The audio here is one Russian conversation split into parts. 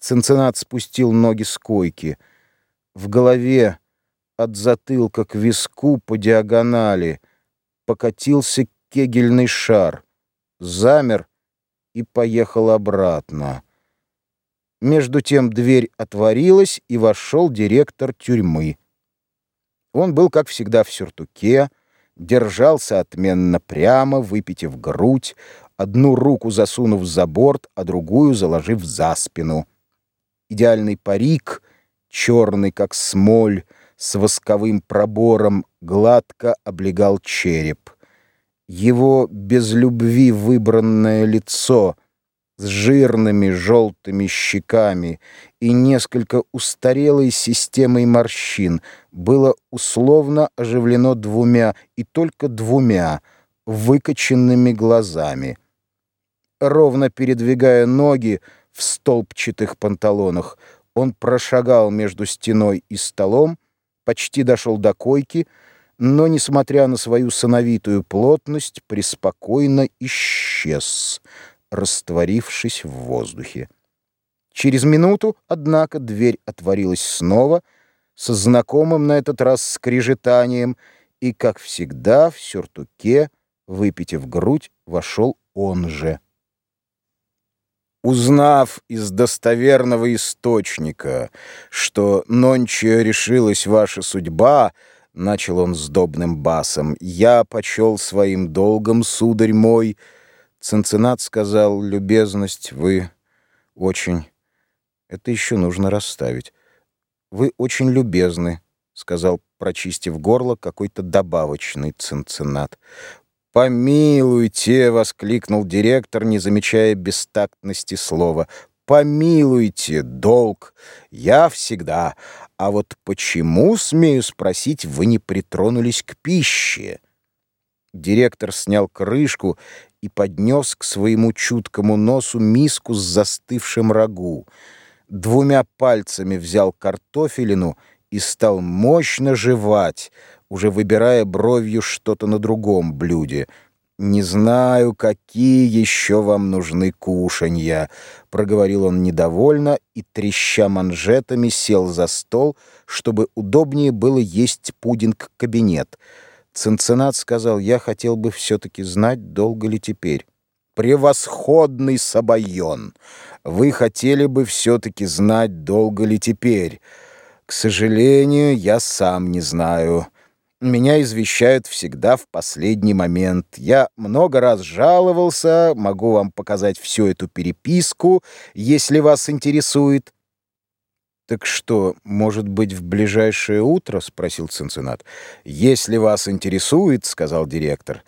Цинциннат спустил ноги с койки. В голове от затылка к виску по диагонали покатился кегельный шар, замер и поехал обратно. Между тем дверь отворилась, и вошел директор тюрьмы. Он был, как всегда, в сюртуке, держался отменно прямо, выпитив грудь, одну руку засунув за борт, а другую заложив за спину. Идеальный парик, черный, как смоль, с восковым пробором, гладко облегал череп. Его без любви выбранное лицо с жирными желтыми щеками и несколько устарелой системой морщин было условно оживлено двумя и только двумя выкоченными глазами. Ровно передвигая ноги, в столбчатых панталонах. Он прошагал между стеной и столом, почти дошел до койки, но, несмотря на свою сановитую плотность, преспокойно исчез, растворившись в воздухе. Через минуту, однако, дверь отворилась снова, со знакомым на этот раз скрежетанием, и, как всегда, в сюртуке, выпитив грудь, вошел он же. Узнав из достоверного источника, что нонче решилась ваша судьба, — начал он с добным басом, — я почел своим долгом, сударь мой. Ценцинат сказал, любезность, вы очень... Это еще нужно расставить. Вы очень любезны, — сказал, прочистив горло, какой-то добавочный ценцинат. «Помилуйте!» — воскликнул директор, не замечая бестактности слова. «Помилуйте! Долг! Я всегда! А вот почему, смею спросить, вы не притронулись к пище?» Директор снял крышку и поднес к своему чуткому носу миску с застывшим рагу. Двумя пальцами взял картофелину и стал мощно жевать, уже выбирая бровью что-то на другом блюде. «Не знаю, какие еще вам нужны кушанья», — проговорил он недовольно и, треща манжетами, сел за стол, чтобы удобнее было есть пудинг-кабинет. Цинциннат сказал, «Я хотел бы все-таки знать, долго ли теперь». «Превосходный Сабайон! Вы хотели бы все-таки знать, долго ли теперь?» «К сожалению, я сам не знаю». Меня извещают всегда в последний момент. Я много раз жаловался, могу вам показать всю эту переписку, если вас интересует. «Так что, может быть, в ближайшее утро?» — спросил Цинциннат. «Если вас интересует», — сказал директор.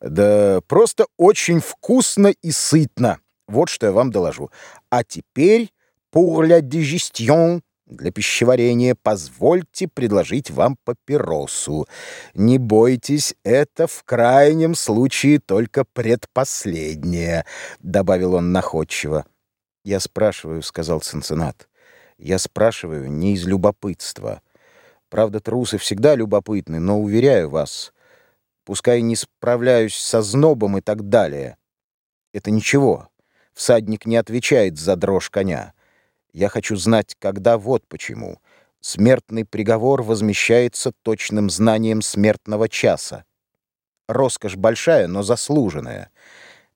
«Да просто очень вкусно и сытно. Вот что я вам доложу. А теперь, pour la digestion, для пищеварения позвольте предложить вам папиросу. Не бойтесь, это в крайнем случае только предпоследнее, — добавил он находчиво. «Я спрашиваю», — сказал Цинциннат. «Я спрашиваю не из любопытства. Правда, трусы всегда любопытны, но, уверяю вас, пускай не справляюсь со знобом и так далее. Это ничего. Всадник не отвечает за дрожь коня». Я хочу знать, когда вот почему. Смертный приговор возмещается точным знанием смертного часа. Роскошь большая, но заслуженная.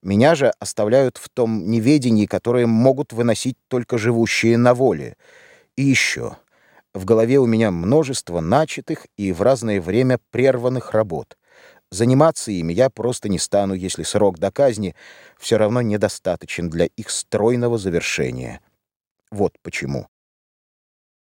Меня же оставляют в том неведении, которое могут выносить только живущие на воле. И еще. В голове у меня множество начатых и в разное время прерванных работ. Заниматься ими я просто не стану, если срок до казни все равно недостаточен для их стройного завершения. Вот почему.